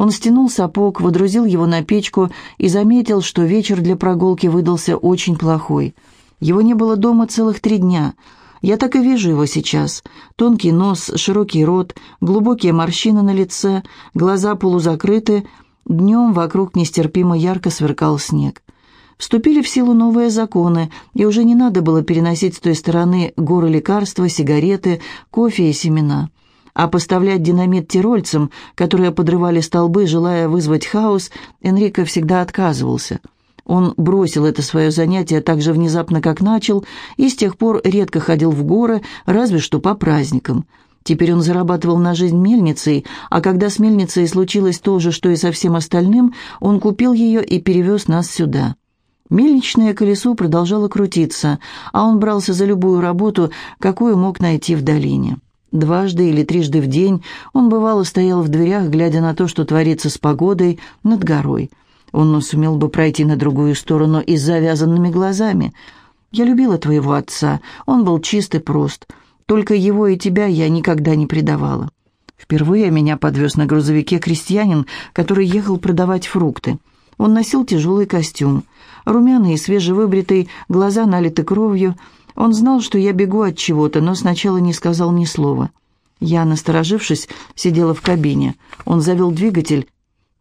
Он стянул сапог, водрузил его на печку и заметил, что вечер для прогулки выдался очень плохой. Его не было дома целых три дня. Я так и вижу его сейчас. Тонкий нос, широкий рот, глубокие морщины на лице, глаза полузакрыты. Днем вокруг нестерпимо ярко сверкал снег. Вступили в силу новые законы, и уже не надо было переносить с той стороны горы лекарства, сигареты, кофе и семена. А поставлять динамит тирольцам, которые подрывали столбы, желая вызвать хаос, Энрико всегда отказывался. Он бросил это свое занятие так же внезапно, как начал, и с тех пор редко ходил в горы, разве что по праздникам. Теперь он зарабатывал на жизнь мельницей, а когда с мельницей случилось то же, что и со всем остальным, он купил ее и перевез нас сюда. Мельничное колесо продолжало крутиться, а он брался за любую работу, какую мог найти в долине. Дважды или трижды в день он бывало стоял в дверях, глядя на то, что творится с погодой над горой. Он сумел бы пройти на другую сторону и с завязанными глазами. «Я любила твоего отца, он был чист и прост. Только его и тебя я никогда не предавала». Впервые меня подвез на грузовике крестьянин, который ехал продавать фрукты. Он носил тяжелый костюм. Румяный и свежевыбритый, глаза налиты кровью. Он знал, что я бегу от чего-то, но сначала не сказал ни слова. Я, насторожившись, сидела в кабине. Он завел двигатель,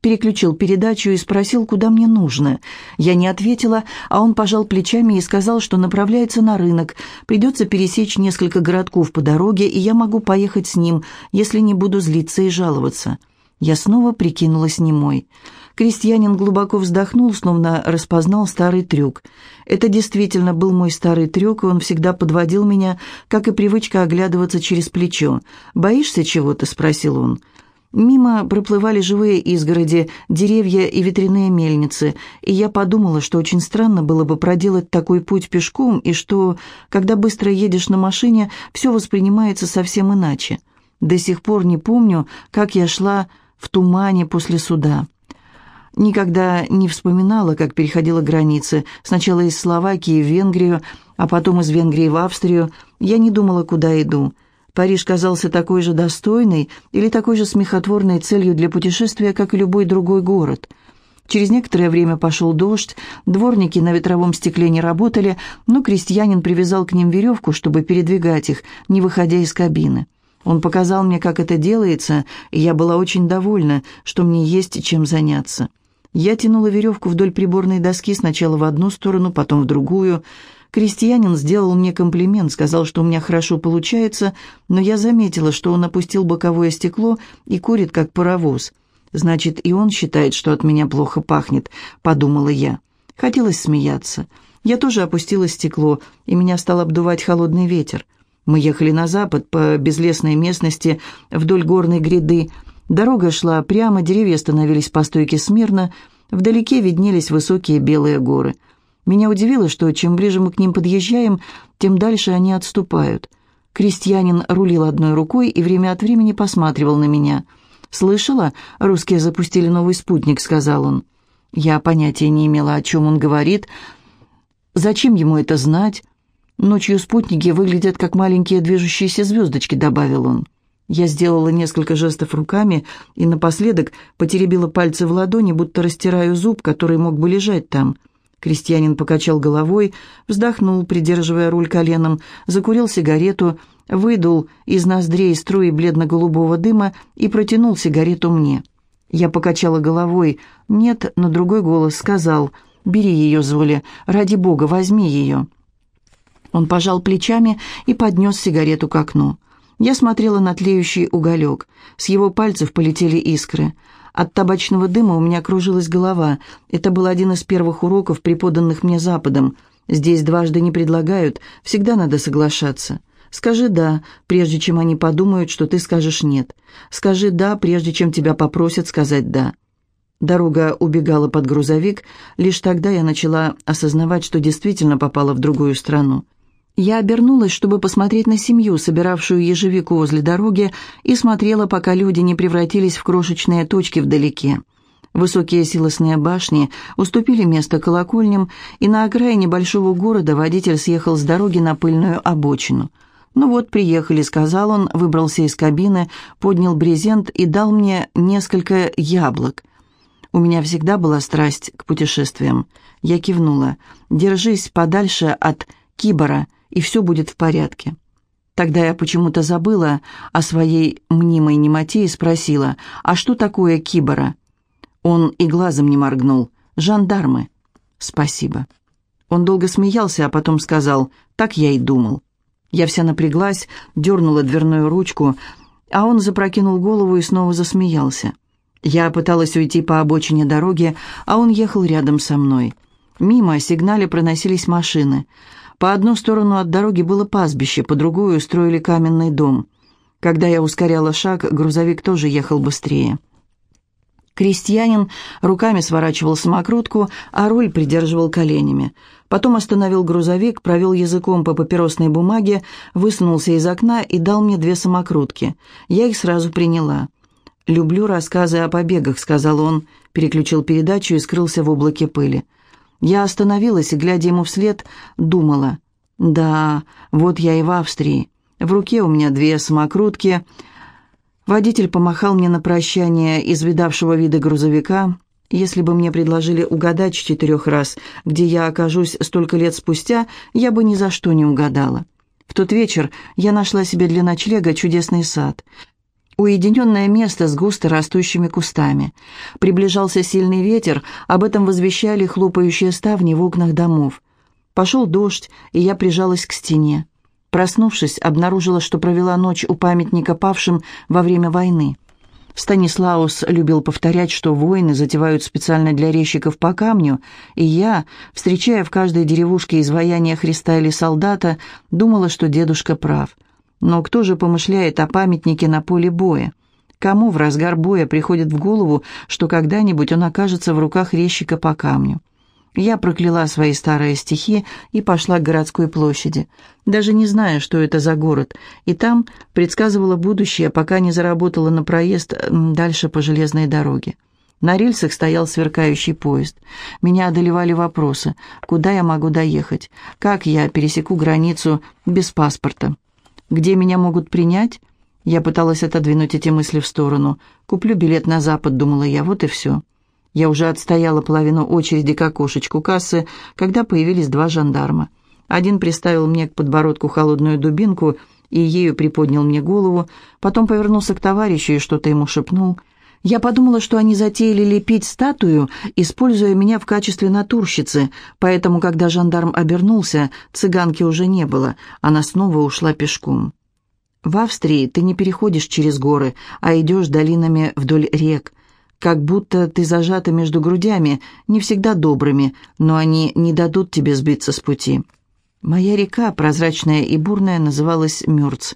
переключил передачу и спросил, куда мне нужно. Я не ответила, а он пожал плечами и сказал, что направляется на рынок. Придется пересечь несколько городков по дороге, и я могу поехать с ним, если не буду злиться и жаловаться. Я снова прикинулась немой. Крестьянин глубоко вздохнул, словно распознал старый трюк. Это действительно был мой старый трюк, и он всегда подводил меня, как и привычка оглядываться через плечо. «Боишься чего-то?» — спросил он. Мимо проплывали живые изгороди, деревья и ветряные мельницы, и я подумала, что очень странно было бы проделать такой путь пешком, и что, когда быстро едешь на машине, все воспринимается совсем иначе. До сих пор не помню, как я шла в тумане после суда. Никогда не вспоминала, как переходила границы. Сначала из Словакии в Венгрию, а потом из Венгрии в Австрию. Я не думала, куда иду. Париж казался такой же достойной или такой же смехотворной целью для путешествия, как и любой другой город. Через некоторое время пошел дождь, дворники на ветровом стекле не работали, но крестьянин привязал к ним веревку, чтобы передвигать их, не выходя из кабины. Он показал мне, как это делается, и я была очень довольна, что мне есть чем заняться. Я тянула веревку вдоль приборной доски сначала в одну сторону, потом в другую. Крестьянин сделал мне комплимент, сказал, что у меня хорошо получается, но я заметила, что он опустил боковое стекло и курит, как паровоз. «Значит, и он считает, что от меня плохо пахнет», — подумала я. Хотелось смеяться. Я тоже опустила стекло, и меня стал обдувать холодный ветер. Мы ехали на запад по безлесной местности вдоль горной гряды, Дорога шла прямо, деревья становились по стойке смирно, вдалеке виднелись высокие белые горы. Меня удивило, что чем ближе мы к ним подъезжаем, тем дальше они отступают. Крестьянин рулил одной рукой и время от времени посматривал на меня. «Слышала? Русские запустили новый спутник», — сказал он. Я понятия не имела, о чем он говорит. Зачем ему это знать? Ночью спутники выглядят как маленькие движущиеся звездочки, добавил он. Я сделала несколько жестов руками и напоследок потеребила пальцы в ладони, будто растираю зуб, который мог бы лежать там. Крестьянин покачал головой, вздохнул, придерживая руль коленом, закурил сигарету, выдул из ноздрей струи бледно-голубого дыма и протянул сигарету мне. Я покачала головой. «Нет», но другой голос сказал, «Бери ее, Золя, ради бога, возьми ее». Он пожал плечами и поднес сигарету к окну. Я смотрела на тлеющий уголек. С его пальцев полетели искры. От табачного дыма у меня кружилась голова. Это был один из первых уроков, преподанных мне Западом. Здесь дважды не предлагают, всегда надо соглашаться. Скажи «да», прежде чем они подумают, что ты скажешь «нет». Скажи «да», прежде чем тебя попросят сказать «да». Дорога убегала под грузовик. Лишь тогда я начала осознавать, что действительно попала в другую страну. Я обернулась, чтобы посмотреть на семью, собиравшую ежевику возле дороги, и смотрела, пока люди не превратились в крошечные точки вдалеке. Высокие силосные башни уступили место колокольням, и на окраине большого города водитель съехал с дороги на пыльную обочину. «Ну вот, приехали», — сказал он, выбрался из кабины, поднял брезент и дал мне несколько яблок. У меня всегда была страсть к путешествиям. Я кивнула. «Держись подальше от кибора, и все будет в порядке». Тогда я почему-то забыла о своей мнимой немоте и спросила, «А что такое кибора?» Он и глазом не моргнул. «Жандармы». «Спасибо». Он долго смеялся, а потом сказал, «Так я и думал». Я вся напряглась, дернула дверную ручку, а он запрокинул голову и снова засмеялся. Я пыталась уйти по обочине дороги, а он ехал рядом со мной. Мимо сигнале проносились машины. По одну сторону от дороги было пастбище, по другую устроили каменный дом. Когда я ускоряла шаг, грузовик тоже ехал быстрее. Крестьянин руками сворачивал самокрутку, а руль придерживал коленями. Потом остановил грузовик, провел языком по папиросной бумаге, высунулся из окна и дал мне две самокрутки. Я их сразу приняла. «Люблю рассказы о побегах», — сказал он, переключил передачу и скрылся в облаке пыли. Я остановилась и, глядя ему вслед, думала. «Да, вот я и в Австрии. В руке у меня две самокрутки — Водитель помахал мне на прощание из видавшего вида грузовика. Если бы мне предложили угадать с четырех раз, где я окажусь столько лет спустя, я бы ни за что не угадала. В тот вечер я нашла себе для ночлега чудесный сад. Уединенное место с густо растущими кустами. Приближался сильный ветер, об этом возвещали хлопающие ставни в окнах домов. Пошел дождь, и я прижалась к стене. Проснувшись, обнаружила, что провела ночь у памятника павшим во время войны. Станислаус любил повторять, что войны затевают специально для резчиков по камню, и я, встречая в каждой деревушке изваяние Христа или солдата, думала, что дедушка прав. Но кто же помышляет о памятнике на поле боя? Кому в разгар боя приходит в голову, что когда-нибудь он окажется в руках резчика по камню? Я прокляла свои старые стихи и пошла к городской площади, даже не зная, что это за город, и там предсказывала будущее, пока не заработала на проезд дальше по железной дороге. На рельсах стоял сверкающий поезд. Меня одолевали вопросы, куда я могу доехать, как я пересеку границу без паспорта, где меня могут принять. Я пыталась отодвинуть эти мысли в сторону. Куплю билет на запад, думала я, вот и все. Я уже отстояла половину очереди к окошечку кассы, когда появились два жандарма. Один приставил мне к подбородку холодную дубинку и ею приподнял мне голову, потом повернулся к товарищу и что-то ему шепнул. Я подумала, что они затеяли лепить статую, используя меня в качестве натурщицы, поэтому, когда жандарм обернулся, цыганки уже не было, она снова ушла пешком. В Австрии ты не переходишь через горы, а идешь долинами вдоль рек как будто ты зажата между грудями, не всегда добрыми, но они не дадут тебе сбиться с пути. Моя река, прозрачная и бурная, называлась Мюрц.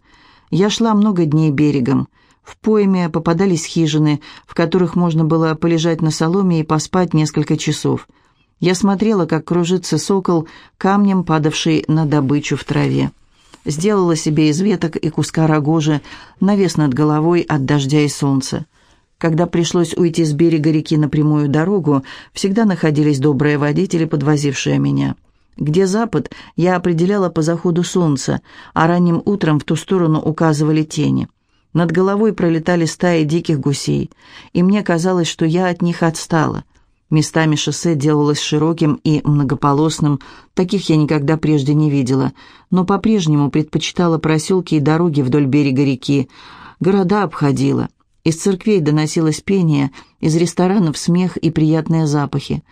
Я шла много дней берегом. В пойме попадались хижины, в которых можно было полежать на соломе и поспать несколько часов. Я смотрела, как кружится сокол, камнем падавший на добычу в траве. Сделала себе из веток и куска рогожи навес над головой от дождя и солнца. Когда пришлось уйти с берега реки на прямую дорогу, всегда находились добрые водители, подвозившие меня. Где запад, я определяла по заходу солнца, а ранним утром в ту сторону указывали тени. Над головой пролетали стаи диких гусей, и мне казалось, что я от них отстала. Местами шоссе делалось широким и многополосным, таких я никогда прежде не видела, но по-прежнему предпочитала проселки и дороги вдоль берега реки, города обходила. Из церквей доносилось пение, из ресторанов смех и приятные запахи.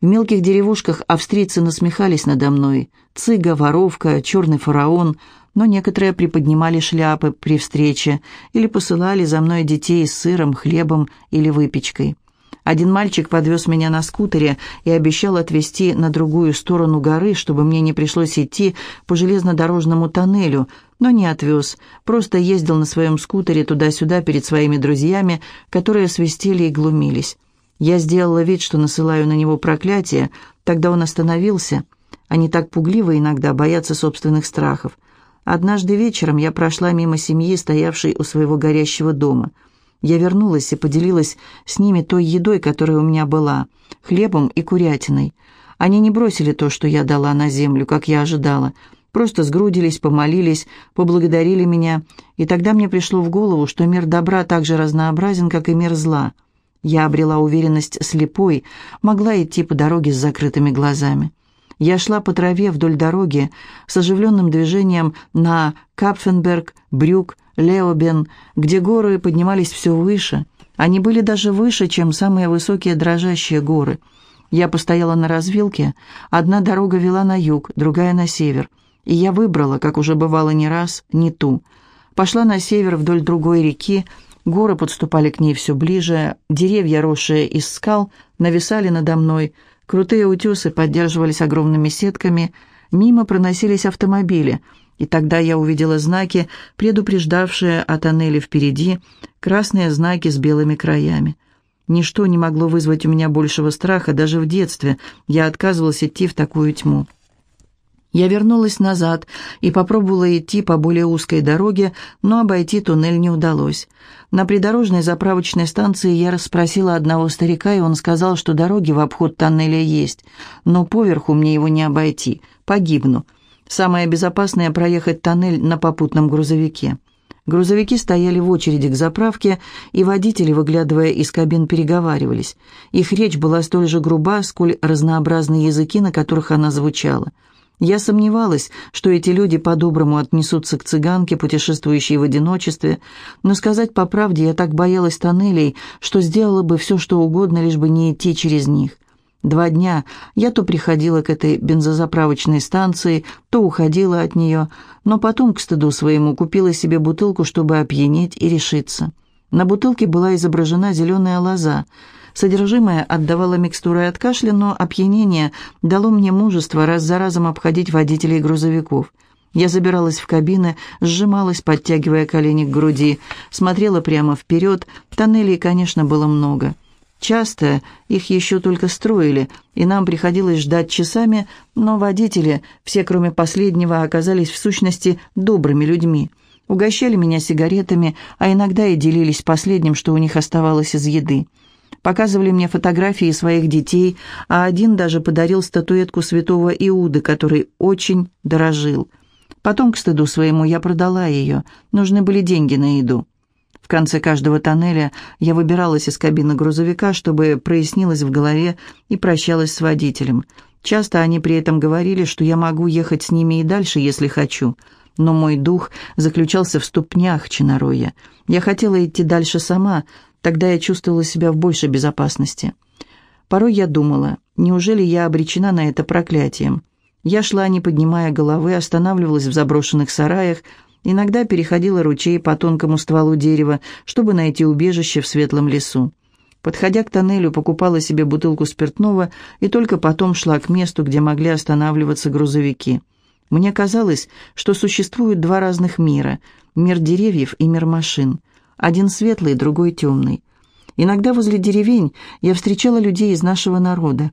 В мелких деревушках австрийцы насмехались надо мной. Цыга, воровка, черный фараон, но некоторые приподнимали шляпы при встрече или посылали за мной детей с сыром, хлебом или выпечкой. Один мальчик подвез меня на скутере и обещал отвезти на другую сторону горы, чтобы мне не пришлось идти по железнодорожному тоннелю, но не отвез, просто ездил на своем скутере туда-сюда перед своими друзьями, которые свистели и глумились. Я сделала вид, что насылаю на него проклятие, тогда он остановился. Они так пугливы иногда, боятся собственных страхов. Однажды вечером я прошла мимо семьи, стоявшей у своего горящего дома – я вернулась и поделилась с ними той едой, которая у меня была, хлебом и курятиной. Они не бросили то, что я дала на землю, как я ожидала. Просто сгрудились, помолились, поблагодарили меня, и тогда мне пришло в голову, что мир добра так же разнообразен, как и мир зла. Я обрела уверенность слепой, могла идти по дороге с закрытыми глазами. Я шла по траве вдоль дороги с оживленным движением на Капфенберг, Брюк, Леобен, где горы поднимались все выше. Они были даже выше, чем самые высокие дрожащие горы. Я постояла на развилке. Одна дорога вела на юг, другая на север. И я выбрала, как уже бывало не раз, не ту. Пошла на север вдоль другой реки, горы подступали к ней все ближе, деревья, росшие из скал, нависали надо мной, крутые утесы поддерживались огромными сетками, мимо проносились автомобили, и тогда я увидела знаки, предупреждавшие о тоннеле впереди, красные знаки с белыми краями. Ничто не могло вызвать у меня большего страха, даже в детстве я отказывалась идти в такую тьму. Я вернулась назад и попробовала идти по более узкой дороге, но обойти туннель не удалось. На придорожной заправочной станции я расспросила одного старика, и он сказал, что дороги в обход тоннеля есть, но поверху мне его не обойти, погибну. Самое безопасное – проехать тоннель на попутном грузовике. Грузовики стояли в очереди к заправке, и водители, выглядывая из кабин, переговаривались. Их речь была столь же груба, сколь разнообразны языки, на которых она звучала – я сомневалась, что эти люди по-доброму отнесутся к цыганке, путешествующей в одиночестве, но сказать по правде я так боялась тоннелей, что сделала бы все, что угодно, лишь бы не идти через них. Два дня я то приходила к этой бензозаправочной станции, то уходила от нее, но потом, к стыду своему, купила себе бутылку, чтобы опьянеть и решиться. На бутылке была изображена зеленая лоза — Содержимое отдавало микстурой от кашля, но опьянение дало мне мужество раз за разом обходить водителей грузовиков. Я забиралась в кабины, сжималась, подтягивая колени к груди, смотрела прямо вперед. Тоннелей, конечно, было много. Часто их еще только строили, и нам приходилось ждать часами, но водители, все кроме последнего, оказались в сущности добрыми людьми. Угощали меня сигаретами, а иногда и делились последним, что у них оставалось из еды показывали мне фотографии своих детей, а один даже подарил статуэтку святого Иуды, который очень дорожил. Потом, к стыду своему, я продала ее. Нужны были деньги на еду. В конце каждого тоннеля я выбиралась из кабины грузовика, чтобы прояснилось в голове и прощалась с водителем. Часто они при этом говорили, что я могу ехать с ними и дальше, если хочу. Но мой дух заключался в ступнях Чинароя. Я хотела идти дальше сама, Тогда я чувствовала себя в большей безопасности. Порой я думала, неужели я обречена на это проклятием? Я шла, не поднимая головы, останавливалась в заброшенных сараях, иногда переходила ручей по тонкому стволу дерева, чтобы найти убежище в светлом лесу. Подходя к тоннелю, покупала себе бутылку спиртного и только потом шла к месту, где могли останавливаться грузовики. Мне казалось, что существуют два разных мира – мир деревьев и мир машин – один светлый, другой темный. Иногда возле деревень я встречала людей из нашего народа.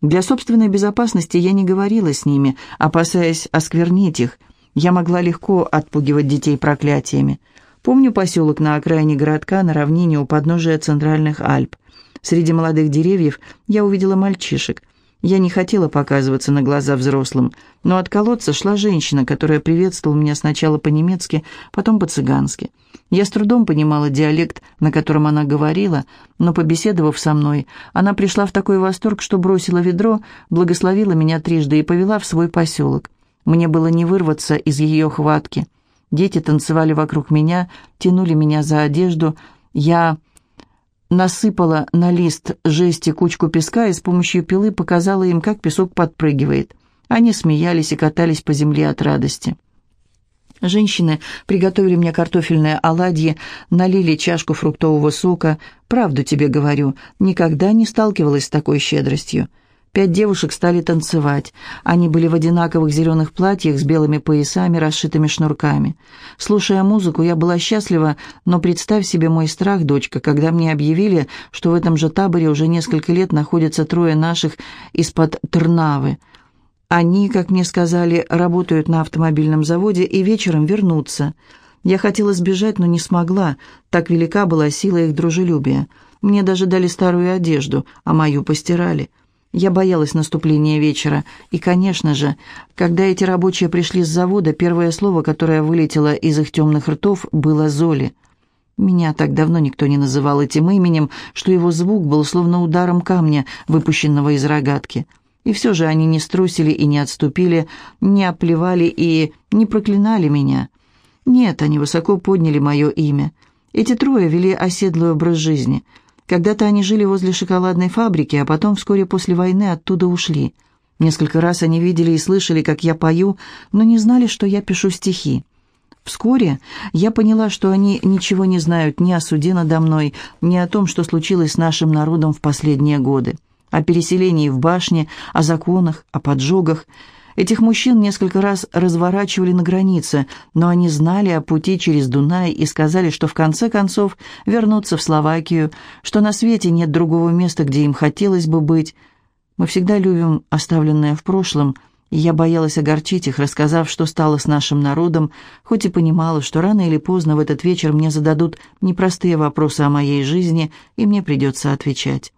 Для собственной безопасности я не говорила с ними, опасаясь осквернить их. Я могла легко отпугивать детей проклятиями. Помню поселок на окраине городка на равнине у подножия Центральных Альп. Среди молодых деревьев я увидела мальчишек. Я не хотела показываться на глаза взрослым, но от колодца шла женщина, которая приветствовала меня сначала по-немецки, потом по-цыгански. Я с трудом понимала диалект, на котором она говорила, но, побеседовав со мной, она пришла в такой восторг, что бросила ведро, благословила меня трижды и повела в свой поселок. Мне было не вырваться из ее хватки. Дети танцевали вокруг меня, тянули меня за одежду. Я насыпала на лист жести кучку песка и с помощью пилы показала им, как песок подпрыгивает. Они смеялись и катались по земле от радости. Женщины приготовили мне картофельные оладьи, налили чашку фруктового сока. Правду тебе говорю, никогда не сталкивалась с такой щедростью. Пять девушек стали танцевать. Они были в одинаковых зеленых платьях с белыми поясами, расшитыми шнурками. Слушая музыку, я была счастлива, но представь себе мой страх, дочка, когда мне объявили, что в этом же таборе уже несколько лет находятся трое наших из-под Трнавы. Они, как мне сказали, работают на автомобильном заводе и вечером вернутся. Я хотела сбежать, но не смогла, так велика была сила их дружелюбия. Мне даже дали старую одежду, а мою постирали. Я боялась наступления вечера, и, конечно же, когда эти рабочие пришли с завода, первое слово, которое вылетело из их темных ртов, было «Золи». Меня так давно никто не называл этим именем, что его звук был словно ударом камня, выпущенного из рогатки. И все же они не струсили и не отступили, не оплевали и не проклинали меня. Нет, они высоко подняли мое имя. Эти трое вели оседлый образ жизни. Когда-то они жили возле шоколадной фабрики, а потом вскоре после войны оттуда ушли. Несколько раз они видели и слышали, как я пою, но не знали, что я пишу стихи. Вскоре я поняла, что они ничего не знают ни о суде надо мной, ни о том, что случилось с нашим народом в последние годы, о переселении в башне, о законах, о поджогах. Этих мужчин несколько раз разворачивали на границе, но они знали о пути через Дунай и сказали, что в конце концов вернутся в Словакию, что на свете нет другого места, где им хотелось бы быть. Мы всегда любим оставленное в прошлом – и я боялась огорчить их, рассказав, что стало с нашим народом, хоть и понимала, что рано или поздно в этот вечер мне зададут непростые вопросы о моей жизни, и мне придется отвечать.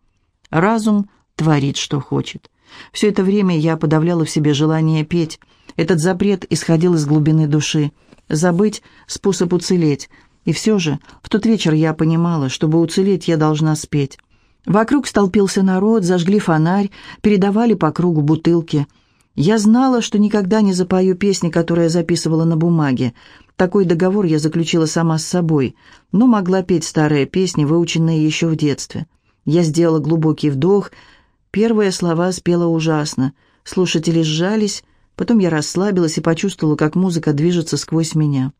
Разум творит, что хочет. Все это время я подавляла в себе желание петь. Этот запрет исходил из глубины души. Забыть — способ уцелеть. И все же в тот вечер я понимала, чтобы уцелеть, я должна спеть. Вокруг столпился народ, зажгли фонарь, передавали по кругу бутылки — я знала, что никогда не запою песни, которые записывала на бумаге. Такой договор я заключила сама с собой, но могла петь старые песни, выученные еще в детстве. Я сделала глубокий вдох, первые слова спела ужасно. Слушатели сжались, потом я расслабилась и почувствовала, как музыка движется сквозь меня.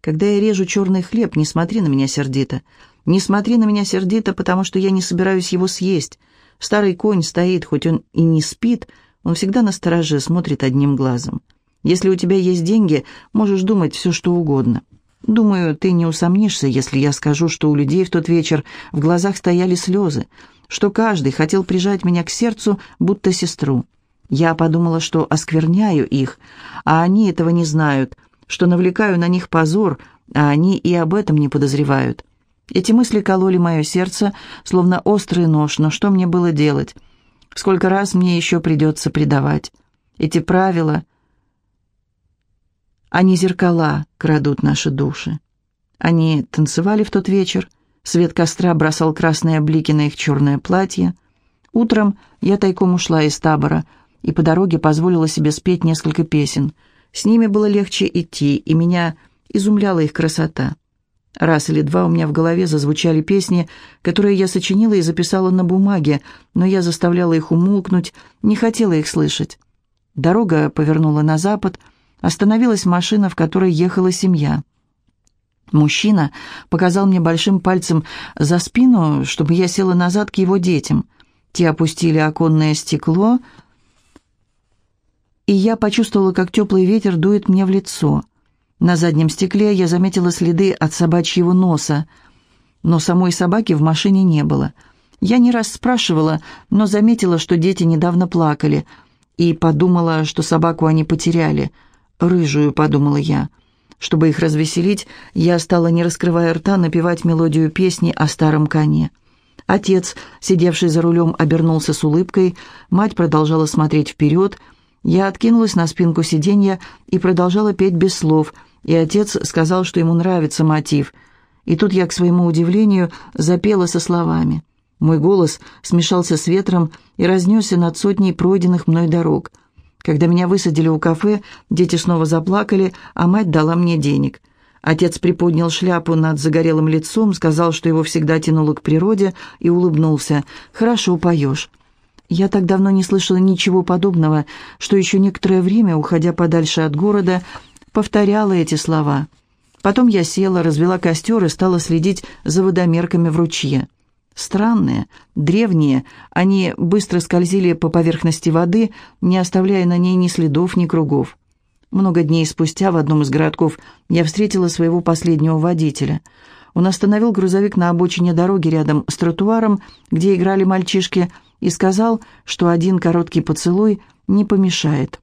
Когда я режу черный хлеб, не смотри на меня сердито. Не смотри на меня сердито, потому что я не собираюсь его съесть. Старый конь стоит, хоть он и не спит, — он всегда на стороже, смотрит одним глазом. Если у тебя есть деньги, можешь думать все, что угодно. Думаю, ты не усомнишься, если я скажу, что у людей в тот вечер в глазах стояли слезы, что каждый хотел прижать меня к сердцу, будто сестру. Я подумала, что оскверняю их, а они этого не знают, что навлекаю на них позор, а они и об этом не подозревают. Эти мысли кололи мое сердце, словно острый нож, но что мне было делать? Сколько раз мне еще придется предавать. Эти правила, они зеркала крадут наши души. Они танцевали в тот вечер, свет костра бросал красные блики на их черное платье. Утром я тайком ушла из табора и по дороге позволила себе спеть несколько песен. С ними было легче идти, и меня изумляла их красота. Раз или два у меня в голове зазвучали песни, которые я сочинила и записала на бумаге, но я заставляла их умолкнуть, не хотела их слышать. Дорога повернула на запад, остановилась машина, в которой ехала семья. Мужчина показал мне большим пальцем за спину, чтобы я села назад к его детям. Те опустили оконное стекло, и я почувствовала, как теплый ветер дует мне в лицо — на заднем стекле я заметила следы от собачьего носа, но самой собаки в машине не было. Я не раз спрашивала, но заметила, что дети недавно плакали, и подумала, что собаку они потеряли. «Рыжую», — подумала я. Чтобы их развеселить, я стала, не раскрывая рта, напевать мелодию песни о старом коне. Отец, сидевший за рулем, обернулся с улыбкой, мать продолжала смотреть вперед. Я откинулась на спинку сиденья и продолжала петь без слов — и отец сказал, что ему нравится мотив. И тут я, к своему удивлению, запела со словами. Мой голос смешался с ветром и разнесся над сотней пройденных мной дорог. Когда меня высадили у кафе, дети снова заплакали, а мать дала мне денег. Отец приподнял шляпу над загорелым лицом, сказал, что его всегда тянуло к природе, и улыбнулся. «Хорошо поешь». Я так давно не слышала ничего подобного, что еще некоторое время, уходя подальше от города, повторяла эти слова. Потом я села, развела костер и стала следить за водомерками в ручье. Странные, древние, они быстро скользили по поверхности воды, не оставляя на ней ни следов, ни кругов. Много дней спустя в одном из городков я встретила своего последнего водителя. Он остановил грузовик на обочине дороги рядом с тротуаром, где играли мальчишки, и сказал, что один короткий поцелуй не помешает.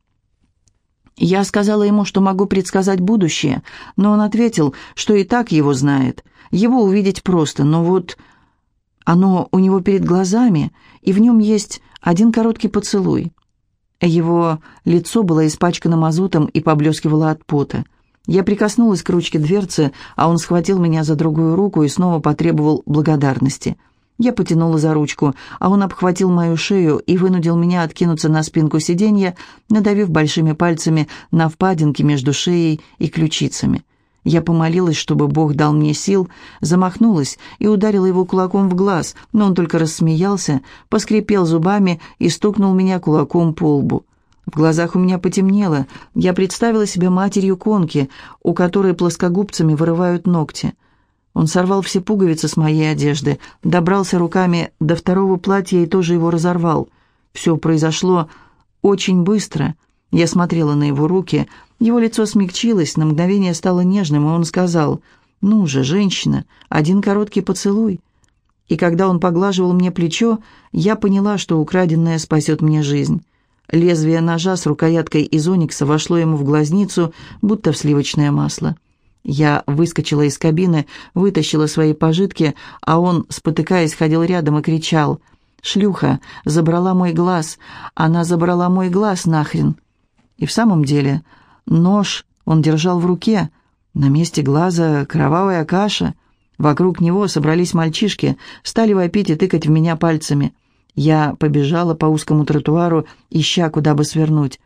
Я сказала ему, что могу предсказать будущее, но он ответил, что и так его знает. Его увидеть просто, но вот... Оно у него перед глазами, и в нем есть один короткий поцелуй. Его лицо было испачкано мазутом и поблескивало от пота. Я прикоснулась к ручке дверцы, а он схватил меня за другую руку и снова потребовал благодарности. Я потянула за ручку, а он обхватил мою шею и вынудил меня откинуться на спинку сиденья, надавив большими пальцами на впадинки между шеей и ключицами. Я помолилась, чтобы Бог дал мне сил, замахнулась и ударила его кулаком в глаз, но он только рассмеялся, поскрипел зубами и стукнул меня кулаком по лбу. В глазах у меня потемнело. Я представила себе матерью конки, у которой плоскогубцами вырывают ногти. Он сорвал все пуговицы с моей одежды, добрался руками до второго платья и тоже его разорвал. Все произошло очень быстро. Я смотрела на его руки. Его лицо смягчилось, на мгновение стало нежным, и он сказал, «Ну же, женщина, один короткий поцелуй». И когда он поглаживал мне плечо, я поняла, что украденное спасет мне жизнь. Лезвие ножа с рукояткой из оникса вошло ему в глазницу, будто в сливочное масло. Я выскочила из кабины, вытащила свои пожитки, а он, спотыкаясь, ходил рядом и кричал. «Шлюха! Забрала мой глаз! Она забрала мой глаз нахрен!» И в самом деле нож он держал в руке. На месте глаза кровавая каша. Вокруг него собрались мальчишки, стали вопить и тыкать в меня пальцами. Я побежала по узкому тротуару, ища, куда бы свернуть.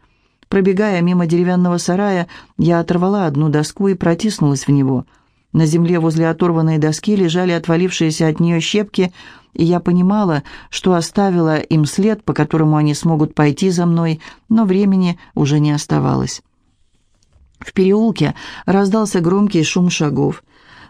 Пробегая мимо деревянного сарая, я оторвала одну доску и протиснулась в него. На земле возле оторванной доски лежали отвалившиеся от нее щепки, и я понимала, что оставила им след, по которому они смогут пойти за мной, но времени уже не оставалось. В переулке раздался громкий шум шагов.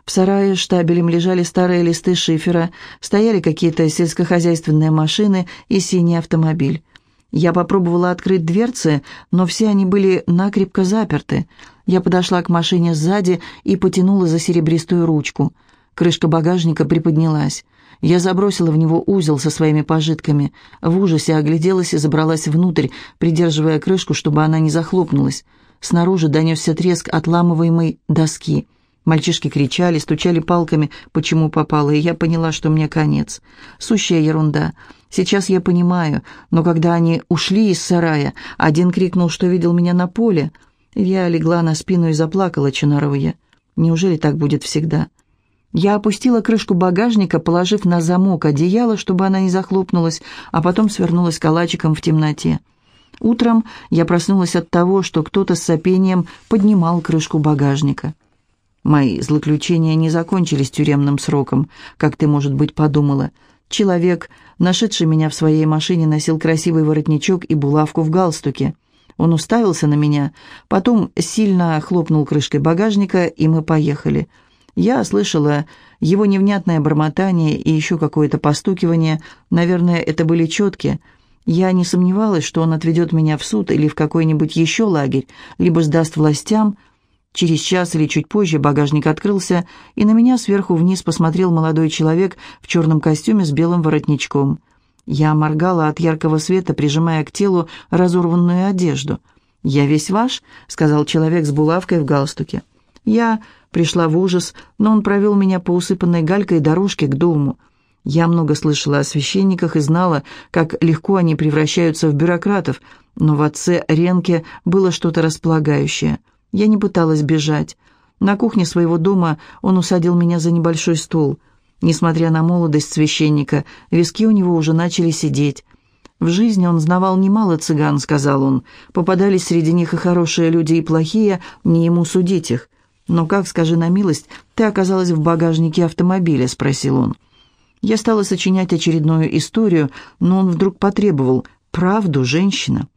В сарае штабелем лежали старые листы шифера, стояли какие-то сельскохозяйственные машины и синий автомобиль. Я попробовала открыть дверцы, но все они были накрепко заперты. Я подошла к машине сзади и потянула за серебристую ручку. Крышка багажника приподнялась. Я забросила в него узел со своими пожитками. В ужасе огляделась и забралась внутрь, придерживая крышку, чтобы она не захлопнулась. Снаружи донесся треск отламываемой доски — Мальчишки кричали, стучали палками, почему попало, и я поняла, что мне конец. Сущая ерунда. Сейчас я понимаю, но когда они ушли из сарая, один крикнул, что видел меня на поле. Я легла на спину и заплакала, Чинаровья. Неужели так будет всегда? Я опустила крышку багажника, положив на замок одеяло, чтобы она не захлопнулась, а потом свернулась калачиком в темноте. Утром я проснулась от того, что кто-то с сопением поднимал крышку багажника. Мои злоключения не закончились тюремным сроком, как ты, может быть, подумала. Человек, нашедший меня в своей машине, носил красивый воротничок и булавку в галстуке. Он уставился на меня, потом сильно хлопнул крышкой багажника, и мы поехали. Я слышала его невнятное бормотание и еще какое-то постукивание. Наверное, это были четки. Я не сомневалась, что он отведет меня в суд или в какой-нибудь еще лагерь, либо сдаст властям, Через час или чуть позже багажник открылся, и на меня сверху вниз посмотрел молодой человек в черном костюме с белым воротничком. Я моргала от яркого света, прижимая к телу разорванную одежду. «Я весь ваш», — сказал человек с булавкой в галстуке. Я пришла в ужас, но он провел меня по усыпанной галькой дорожке к дому. Я много слышала о священниках и знала, как легко они превращаются в бюрократов, но в отце Ренке было что-то располагающее — я не пыталась бежать. На кухне своего дома он усадил меня за небольшой стол. Несмотря на молодость священника, виски у него уже начали сидеть. «В жизни он знавал немало цыган», — сказал он. «Попадались среди них и хорошие люди, и плохие, не ему судить их». «Но как, скажи на милость, ты оказалась в багажнике автомобиля?» — спросил он. Я стала сочинять очередную историю, но он вдруг потребовал «Правду, женщина».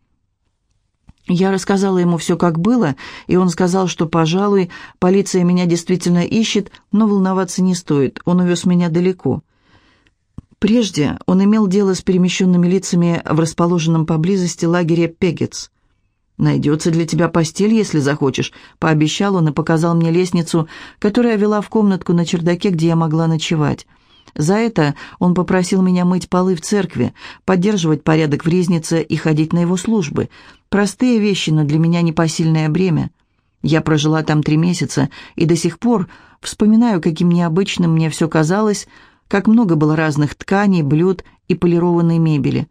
Я рассказала ему все, как было, и он сказал, что, пожалуй, полиция меня действительно ищет, но волноваться не стоит, он увез меня далеко. Прежде он имел дело с перемещенными лицами в расположенном поблизости лагере Пегетс. «Найдется для тебя постель, если захочешь», — пообещал он и показал мне лестницу, которая вела в комнатку на чердаке, где я могла ночевать. За это он попросил меня мыть полы в церкви, поддерживать порядок в ризнице и ходить на его службы. Простые вещи, но для меня непосильное бремя. Я прожила там три месяца и до сих пор вспоминаю, каким необычным мне все казалось, как много было разных тканей, блюд и полированной мебели.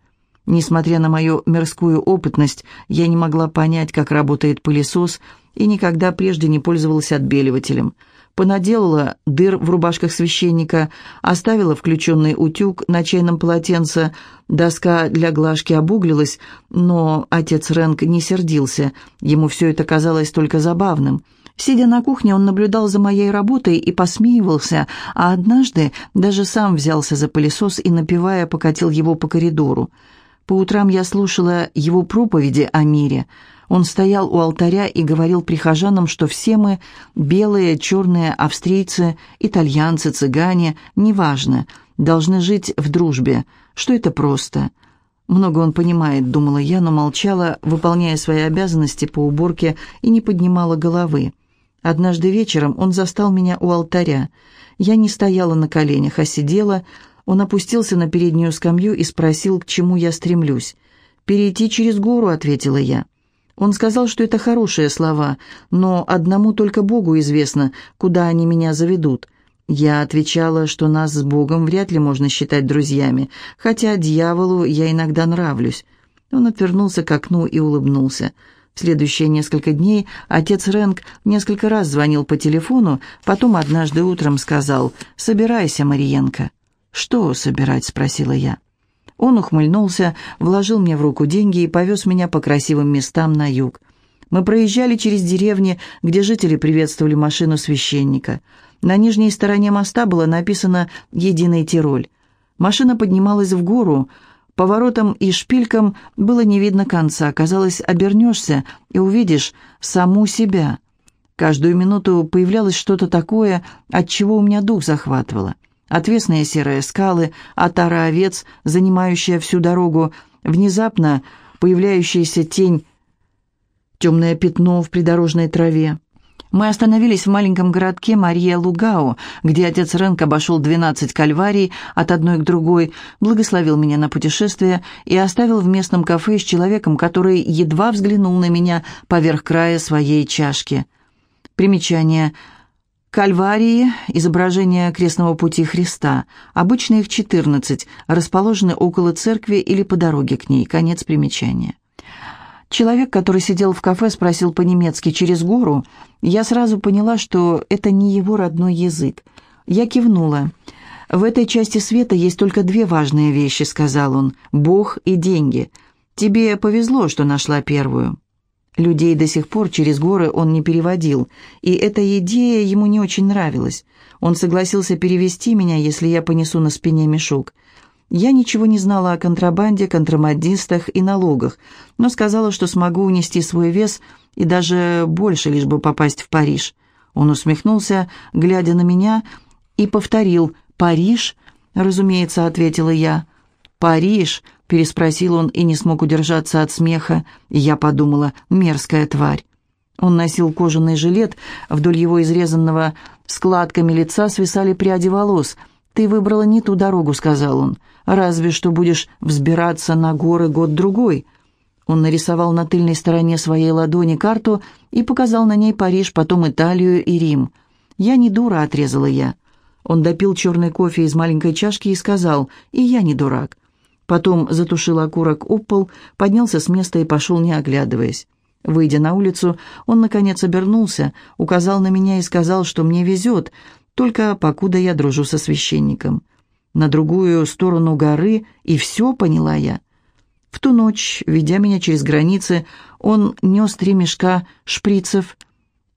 Несмотря на мою мирскую опытность, я не могла понять, как работает пылесос, и никогда прежде не пользовалась отбеливателем. Понаделала дыр в рубашках священника, оставила включенный утюг на чайном полотенце, доска для глажки обуглилась, но отец Рэнк не сердился, ему все это казалось только забавным. Сидя на кухне, он наблюдал за моей работой и посмеивался, а однажды даже сам взялся за пылесос и, напевая, покатил его по коридору. По утрам я слушала его проповеди о мире. Он стоял у алтаря и говорил прихожанам, что все мы, белые, черные, австрийцы, итальянцы, цыгане, неважно, должны жить в дружбе, что это просто. Много он понимает, думала я, но молчала, выполняя свои обязанности по уборке и не поднимала головы. Однажды вечером он застал меня у алтаря. Я не стояла на коленях, а сидела, он опустился на переднюю скамью и спросил, к чему я стремлюсь. «Перейти через гору», — ответила я. Он сказал, что это хорошие слова, но одному только Богу известно, куда они меня заведут. Я отвечала, что нас с Богом вряд ли можно считать друзьями, хотя дьяволу я иногда нравлюсь. Он отвернулся к окну и улыбнулся. В следующие несколько дней отец Рэнк несколько раз звонил по телефону, потом однажды утром сказал «Собирайся, Мариенко». «Что собирать?» — спросила я. Он ухмыльнулся, вложил мне в руку деньги и повез меня по красивым местам на юг. Мы проезжали через деревни, где жители приветствовали машину священника. На нижней стороне моста было написано «Единый Тироль». Машина поднималась в гору. Поворотом и шпилькам было не видно конца. Казалось, обернешься и увидишь саму себя. Каждую минуту появлялось что-то такое, от чего у меня дух захватывало отвесные серые скалы, отара овец, занимающая всю дорогу, внезапно появляющаяся тень, темное пятно в придорожной траве. Мы остановились в маленьком городке Мария Лугау, где отец Ренк обошел двенадцать кальварий от одной к другой, благословил меня на путешествие и оставил в местном кафе с человеком, который едва взглянул на меня поверх края своей чашки. Примечание – Кальварии – изображение крестного пути Христа. Обычно их 14, расположены около церкви или по дороге к ней. Конец примечания. Человек, который сидел в кафе, спросил по-немецки «через гору». Я сразу поняла, что это не его родной язык. Я кивнула. «В этой части света есть только две важные вещи», — сказал он. «Бог и деньги. Тебе повезло, что нашла первую». Людей до сих пор через горы он не переводил, и эта идея ему не очень нравилась. Он согласился перевести меня, если я понесу на спине мешок. Я ничего не знала о контрабанде, контрабандистах и налогах, но сказала, что смогу унести свой вес и даже больше, лишь бы попасть в Париж. Он усмехнулся, глядя на меня, и повторил «Париж?» «Разумеется», — ответила я. «Париж», — переспросил он и не смог удержаться от смеха. Я подумала, мерзкая тварь. Он носил кожаный жилет, вдоль его изрезанного складками лица свисали пряди волос. «Ты выбрала не ту дорогу», — сказал он. «Разве что будешь взбираться на горы год-другой». Он нарисовал на тыльной стороне своей ладони карту и показал на ней Париж, потом Италию и Рим. «Я не дура», — отрезала я. Он допил черный кофе из маленькой чашки и сказал, «И я не дурак. Потом затушил окурок об пол, поднялся с места и пошел, не оглядываясь. Выйдя на улицу, он, наконец, обернулся, указал на меня и сказал, что мне везет, только покуда я дружу со священником. На другую сторону горы, и все, поняла я. В ту ночь, ведя меня через границы, он нес три мешка шприцев,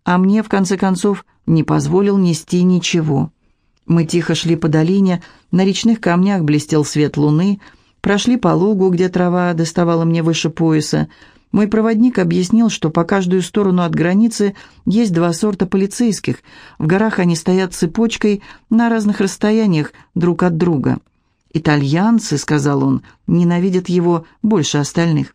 а мне, в конце концов, не позволил нести ничего. Мы тихо шли по долине, на речных камнях блестел свет луны — Прошли по лугу, где трава доставала мне выше пояса. Мой проводник объяснил, что по каждую сторону от границы есть два сорта полицейских. В горах они стоят цепочкой на разных расстояниях друг от друга. «Итальянцы», — сказал он, — «ненавидят его больше остальных».